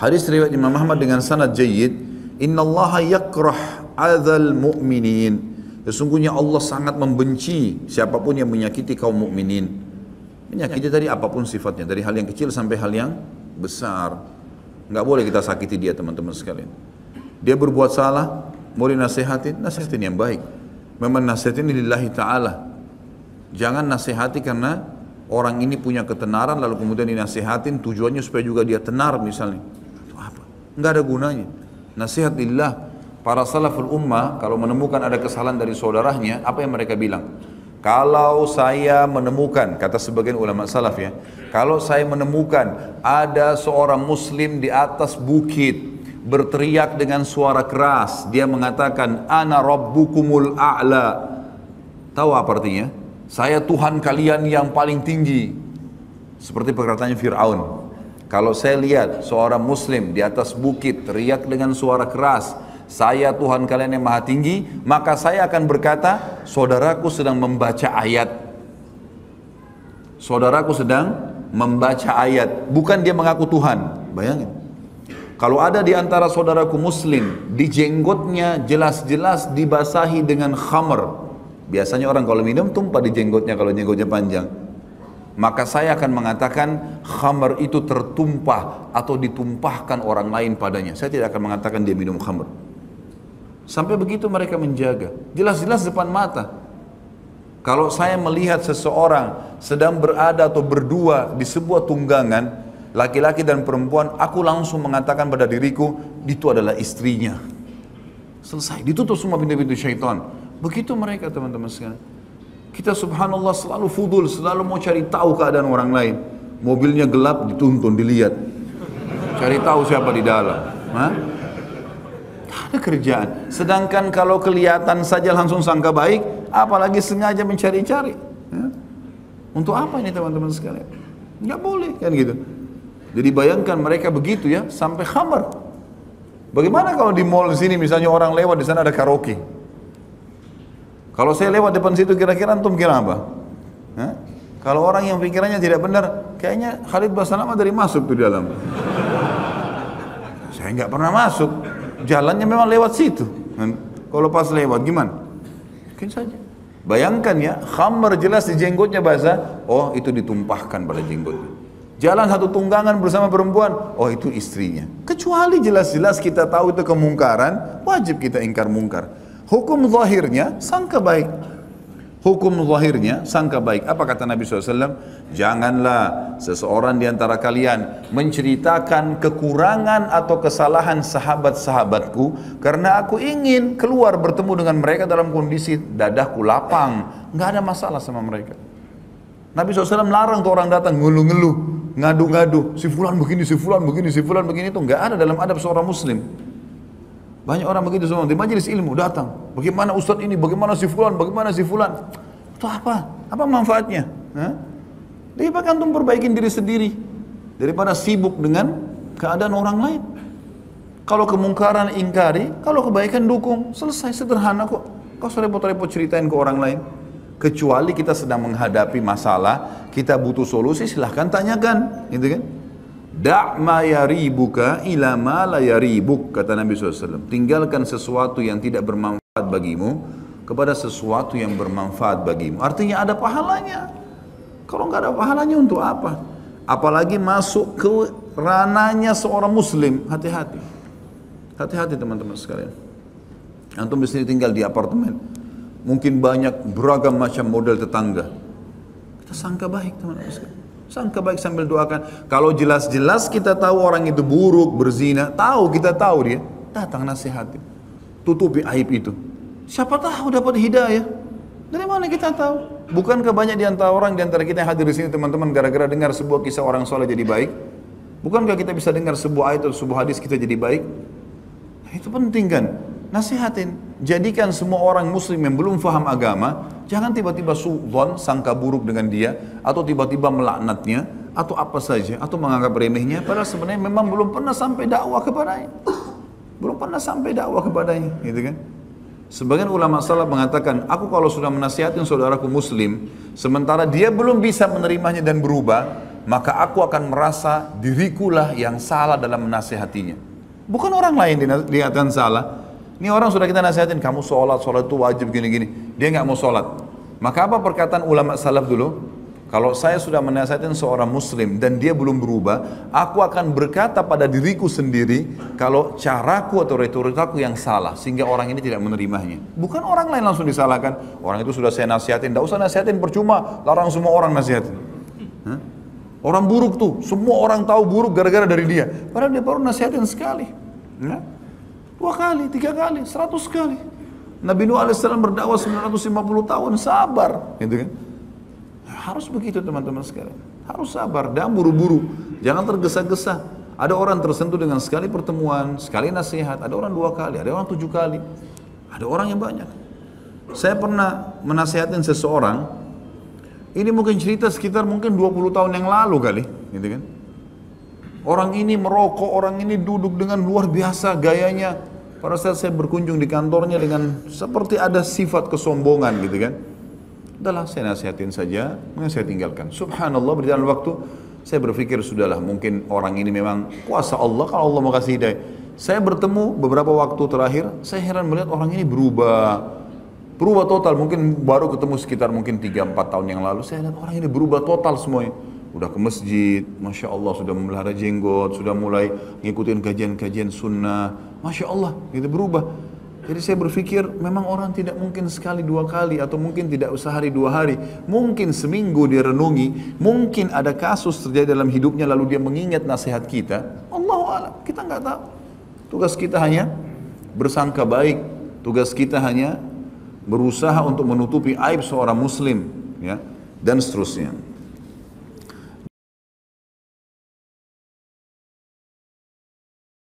Hadis riwayat Imam Ahmad dengan sanad jayyid, "Inna yakrah adzal mu'minin." Sesungguhnya Allah sangat membenci siapa pun yang menyakiti kaum mukminin. Menyakiti tadi apa pun sifatnya, dari hal yang kecil sampai hal yang besar. Nggak boleh kita sakiti dia teman-teman sekalian. Dia berbuat salah, mau dinasihatin, nasihatin yang baik. Memang nasihatin lillahi ta'ala. Jangan nasihati karena orang ini punya ketenaran lalu kemudian dinasihatin tujuannya supaya juga dia tenar misalnya. Nggak ada gunanya. Nasihat lillah. Para salaful ummah kalau menemukan ada kesalahan dari saudaranya, apa yang mereka bilang? Kalau saya menemukan, kata sebagian ulama salaf ya, kalau saya menemukan ada seorang muslim di atas bukit, berteriak dengan suara keras, dia mengatakan, Ana rabbukumul a'la. Tahu apa artinya? Saya Tuhan kalian yang paling tinggi. Seperti perkataannya Fir'aun. Kalau saya lihat seorang muslim di atas bukit teriak dengan suara keras, saya Tuhan kalian yang maha tinggi, maka saya akan berkata, saudaraku sedang membaca ayat. Saudaraku sedang membaca ayat, bukan dia mengaku Tuhan. Bayangin. Kalau ada di antara saudaraku muslim, di jenggotnya jelas-jelas dibasahi dengan khamr. Biasanya orang kalau minum tumpah di jenggotnya kalau jenggotnya panjang. Maka saya akan mengatakan khamr itu tertumpah atau ditumpahkan orang lain padanya. Saya tidak akan mengatakan dia minum khamr. Sampai begitu mereka menjaga. Jelas-jelas depan mata. Kalau saya melihat seseorang sedang berada atau berdua di sebuah tunggangan, laki-laki dan perempuan, aku langsung mengatakan pada diriku, itu adalah istrinya. Selesai, ditutup semua pintu-pintu syaitan. Begitu mereka teman-teman sekalian. Kita subhanallah selalu fudul, selalu mau cari tahu keadaan orang lain. Mobilnya gelap, dituntun, dilihat. Cari tahu siapa di dalam. Hah? ada kerjaan. Sedangkan kalau kelihatan saja langsung sangka baik, apalagi sengaja mencari-cari. Untuk apa ini teman-teman sekalian? Nggak boleh kan gitu. Jadi bayangkan mereka begitu ya sampai khamar. Bagaimana kalau di mall sini misalnya orang lewat di sana ada karaoke? Kalau saya lewat depan situ kira-kira antum kira apa? Kalau orang yang pikirannya tidak benar, kayaknya Khalid Basalamah dari masuk tuh di dalam. saya nggak pernah masuk. Jalannya memang lewat situ. Kalau pas lewat gimana? Mungkin saja. Bayangkan ya, khamar jelas di jenggotnya basah, oh itu ditumpahkan pada jenggotnya. Jalan satu tunggangan bersama perempuan, oh itu istrinya. Kecuali jelas-jelas kita tahu itu kemungkaran, wajib kita ingkar mungkar. Hukum zahirnya sangka baik. Hukum zahirnya sangka baik. Apa kata Nabi SAW? Janganlah seseorang di antara kalian menceritakan kekurangan atau kesalahan sahabat-sahabatku karena aku ingin keluar bertemu dengan mereka dalam kondisi dadahku lapang. Nggak ada masalah sama mereka. Nabi SAW larang tuh orang datang ngeluh-ngeluh, ngadu-ngadu, si fulan begini, si fulan begini, si fulan begini itu nggak ada dalam adab seorang muslim. Banyak orang begitu semua di majelis ilmu datang. Bagaimana ustadz ini, bagaimana si fulan, bagaimana si fulan. Itu apa? Apa manfaatnya? Hah? Lebih antum perbaikin diri sendiri daripada sibuk dengan keadaan orang lain. Kalau kemungkaran ingkari, kalau kebaikan dukung, selesai sederhana kok. Kau repot-repot ceritain ke orang lain. Kecuali kita sedang menghadapi masalah, kita butuh solusi, silahkan tanyakan, gitu kan? Da' ma yaribuka ila ma la yaribuk kata Nabi SAW. Tinggalkan sesuatu yang tidak bermanfaat bagimu kepada sesuatu yang bermanfaat bagimu. Artinya ada pahalanya. Kalau nggak ada pahalanya untuk apa? Apalagi masuk ke rananya seorang muslim. Hati-hati. Hati-hati teman-teman sekalian. Antum sini tinggal di apartemen. Mungkin banyak beragam macam model tetangga. Kita sangka baik teman-teman sekalian. Sangka baik sambil doakan. Kalau jelas-jelas kita tahu orang itu buruk, berzina, tahu kita tahu dia, datang nasihati. Tutupi aib itu. Siapa tahu dapat hidayah. Dari mana kita tahu? Bukankah banyak di antara orang di antara kita yang hadir di sini teman-teman gara-gara dengar sebuah kisah orang soleh jadi baik? Bukankah kita bisa dengar sebuah ayat atau sebuah hadis kita jadi baik? Nah, itu penting kan? Nasihatin. Jadikan semua orang muslim yang belum faham agama, jangan tiba-tiba suudon, sangka buruk dengan dia, atau tiba-tiba melaknatnya, atau apa saja, atau menganggap remehnya, padahal sebenarnya memang belum pernah sampai dakwah kepadanya. Belum pernah sampai dakwah kepadanya, gitu kan? Sebagian ulama salaf mengatakan, aku kalau sudah menasihatin saudaraku muslim, sementara dia belum bisa menerimanya dan berubah, maka aku akan merasa dirikulah yang salah dalam menasehatinya. Bukan orang lain dikatakan salah. Ini orang sudah kita nasihatin, kamu sholat, sholat itu wajib gini-gini. Dia nggak mau sholat. Maka apa perkataan ulama salaf dulu? Kalau saya sudah menasihatin seorang muslim dan dia belum berubah, aku akan berkata pada diriku sendiri kalau caraku atau retorikaku yang salah sehingga orang ini tidak menerimanya. Bukan orang lain langsung disalahkan. Orang itu sudah saya nasihatin, tidak usah nasihatin percuma, larang semua orang nasihatin. Hah? Orang buruk tuh, semua orang tahu buruk gara-gara dari dia. Padahal dia baru nasihatin sekali. Ya? Dua kali, tiga kali, seratus kali. Nabi Nuh AS berdakwah 950 tahun, sabar. Gitu kan? Harus begitu teman-teman sekalian. Harus sabar dan buru-buru. Jangan tergesa-gesa. Ada orang tersentuh dengan sekali pertemuan, sekali nasihat. Ada orang dua kali, ada orang tujuh kali. Ada orang yang banyak. Saya pernah menasihatin seseorang. Ini mungkin cerita sekitar mungkin 20 tahun yang lalu kali. Gitu kan. Orang ini merokok, orang ini duduk dengan luar biasa gayanya. Pada saat saya berkunjung di kantornya dengan seperti ada sifat kesombongan gitu kan. Udahlah saya nasihatin saja, mungkin saya tinggalkan. Subhanallah berjalan waktu, saya berpikir sudahlah mungkin orang ini memang kuasa Allah kalau Allah mau kasih hidayah. Saya bertemu beberapa waktu terakhir, saya heran melihat orang ini berubah. Berubah total, mungkin baru ketemu sekitar mungkin 3-4 tahun yang lalu. Saya lihat orang ini berubah total semuanya. Udah ke masjid, Masya Allah sudah memelihara jenggot, sudah mulai ngikutin kajian-kajian sunnah. Masya Allah, gitu berubah. Jadi saya berpikir memang orang tidak mungkin sekali dua kali atau mungkin tidak sehari dua hari. Mungkin seminggu dia renungi, mungkin ada kasus terjadi dalam hidupnya lalu dia mengingat nasihat kita. Allah alam, kita nggak tahu. Tugas kita hanya bersangka baik. Tugas kita hanya berusaha untuk menutupi aib seorang muslim, ya, dan seterusnya.